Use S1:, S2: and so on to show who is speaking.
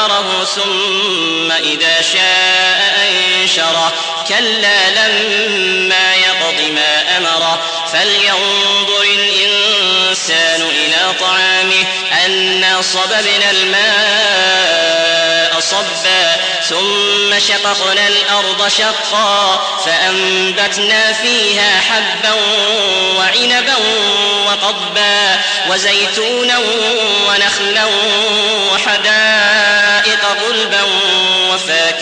S1: فأقبره ثم إذا شاء أنشره. كلا لما يقض ما أمره. فلينظر الإنسان إلى طعامه. أنا صببنا الماء صبا. ثم شققنا الأرض شقا. فأنبتنا فيها حبا وعنبا وقبا وزيتونا ونخلا